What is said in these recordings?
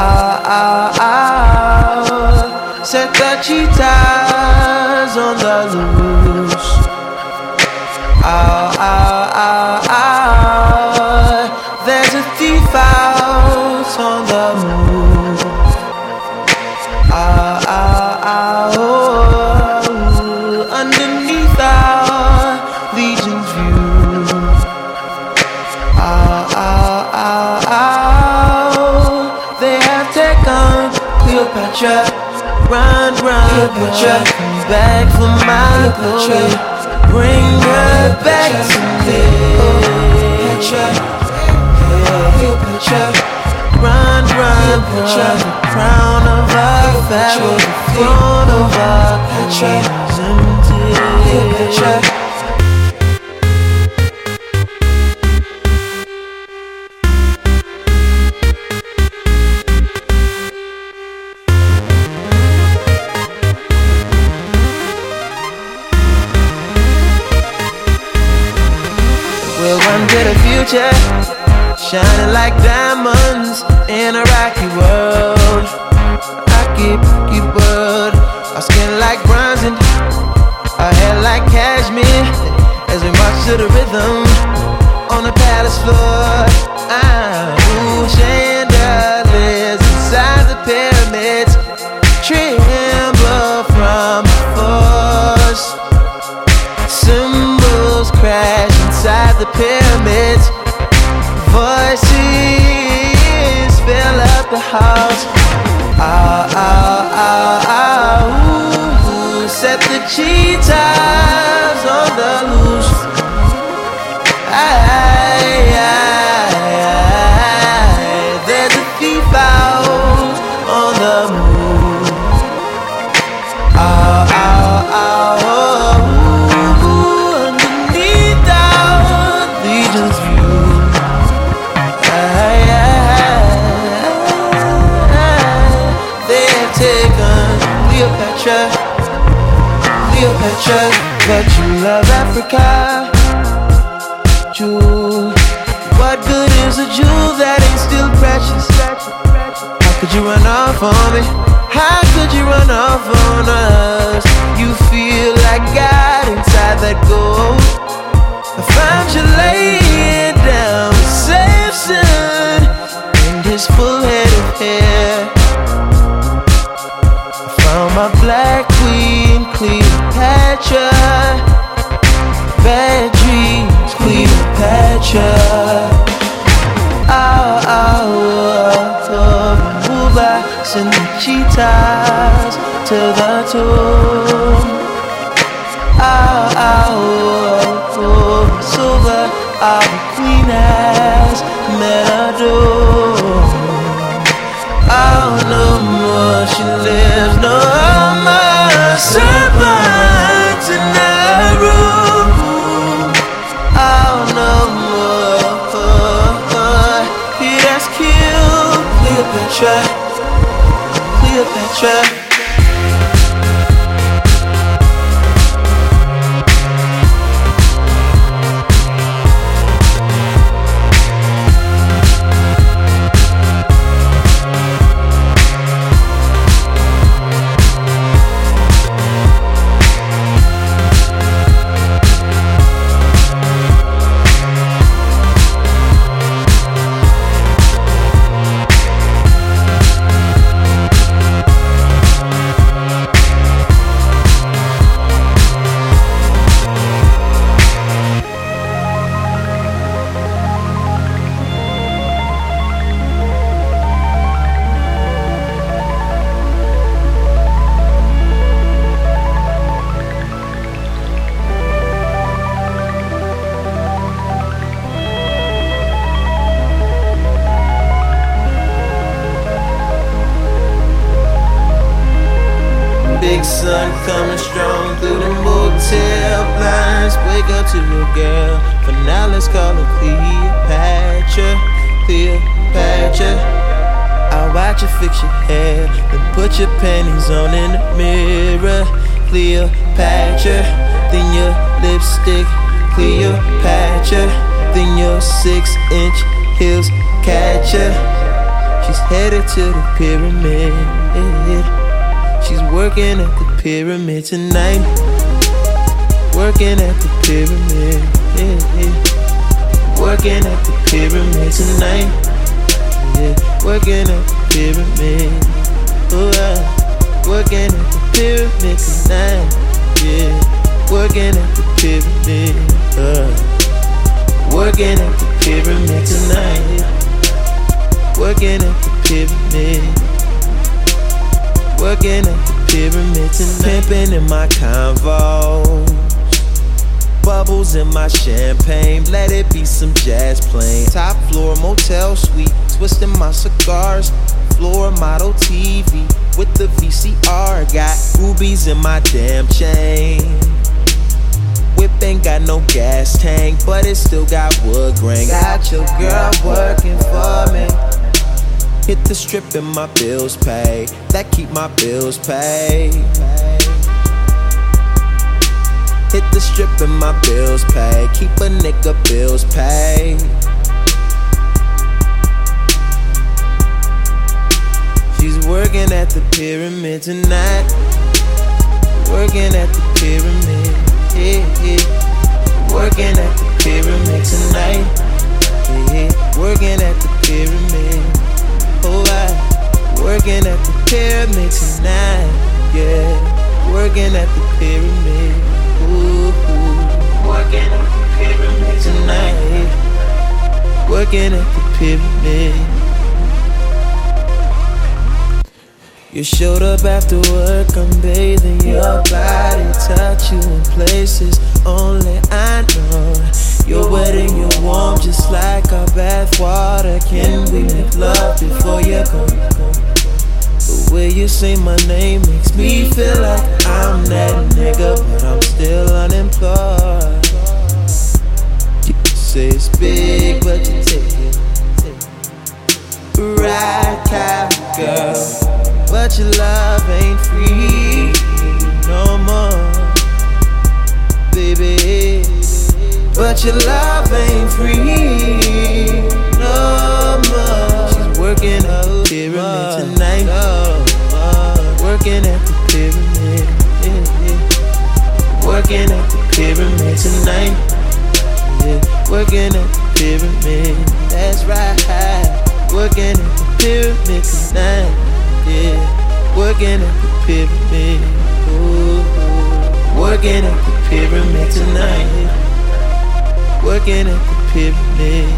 Ah, ah. Set the cheetahs on the loose. Ah, ah, ah, ah. There's a thief out on Cleopatra. Come back for my glory. Bring her back to me. Cleopatra. Cleopatra. Run, run, Cleopatra. The crown of our. The throne of our. Cleopatra. We'll rocky world. Rocky, rocky world. Our skin like bronze and our hair like cashmere. As we march to the rhythm on the palace floor. Ah, ooh, chandeliers inside the pyramids tremble from the force. Cymbals crash inside the pyramids. The house. Ah, ah, ah, ah, ooh, set the cheetahs you run off on me? How could you run off on us? You feel like God inside that gold. I found you laying down with Samson and his full head of hair. I found my black queen, Cleopatra. Bad dreams, Cleopatra. Send ties to the tomb. Oh, ah, oh, ah, oh, oh, silver, our queen has met a doom. Oh, no more she lives, no more serpents in that room. Oh, no more. He has killed Cleopatra, Cleopatra. For now, let's call her Cleopatra. Cleopatra. I'll watch you fix your hair. Then put your panties on in the mirror. Cleopatra. Then your lipstick. Cleopatra. Then your six inch heels catch ya. She's headed to the pyramid. She's working at the pyramid tonight. Working at the pyramid. Working at the pyramid tonight. Yeah, working at the pyramid. Oh, uh, working at the pyramid tonight. Yeah, working at the pyramid. Uh, working at the pyramid tonight. Working at the pyramid. Working at the pyramid tonight. Pimping in my convo. Bubbles in my champagne. Let it be some jazz playing. Top floor motel suite. Twisting my cigars. Floor model TV with the VCR. Got rubies in my damn chain. Whip ain't got no gas tank, but it still got wood grain. Got your girl working for me. Hit the strip and my bills pay. That keep my bills paid. Hit the strip and my bills pay. Keep a nigga bills paid. She's working at the pyramid tonight. Working at the pyramid. Yeah, yeah. Working at the pyramid tonight. Yeah. Working at the pyramid. Oh, I working at the pyramid tonight. Yeah, working at the pyramid. Working at the pyramid tonight. Working at the pyramid. You showed up after work, I'm bathing your body, touch you in places only I know. You're wet and you're warm, just like our bath water. Can we make love before you go? Way you say my name makes me feel like I'm that nigga, but I'm still unemployed. You say it's big, but you take it. Right, kind girl, but your love ain't free no more, baby. But your love ain't free Working at the pyramid. That's right. Working at the pyramid tonight. Yeah. Working at the pyramid. Ooh. Working at the pyramid tonight. Working at the pyramid.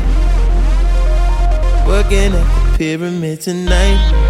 Working at the pyramid tonight.